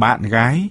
bạn gái.